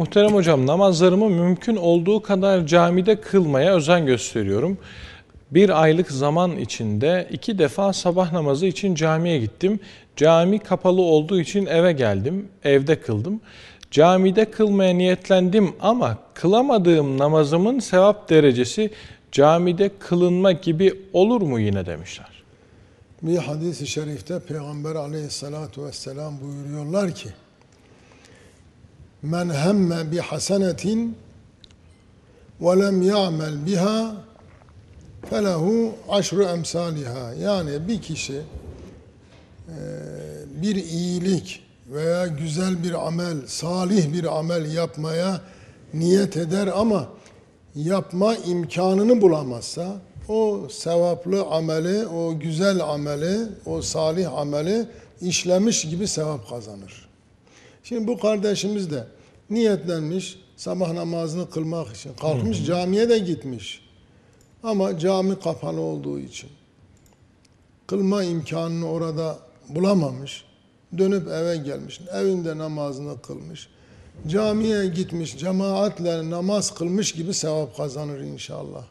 Muhterem hocam namazlarımı mümkün olduğu kadar camide kılmaya özen gösteriyorum. Bir aylık zaman içinde iki defa sabah namazı için camiye gittim. Cami kapalı olduğu için eve geldim, evde kıldım. Camide kılmaya niyetlendim ama kılamadığım namazımın sevap derecesi camide kılınma gibi olur mu yine demişler. Bir hadis-i şerifte Peygamber aleyhissalatu vesselam buyuruyorlar ki Men hemme bi hasenetin ve lem ya'mel biha felehu aşru emsaliha. Yani bir kişi e, bir iyilik veya güzel bir amel, salih bir amel yapmaya niyet eder ama yapma imkanını bulamazsa o sevaplı ameli, o güzel ameli, o salih ameli işlemiş gibi sevap kazanır. Şimdi bu kardeşimiz de niyetlenmiş sabah namazını kılmak için kalkmış camiye de gitmiş. Ama cami kapalı olduğu için kılma imkanını orada bulamamış. Dönüp eve gelmiş. Evinde namazını kılmış. Camiye gitmiş, cemaatle namaz kılmış gibi sevap kazanır inşallah.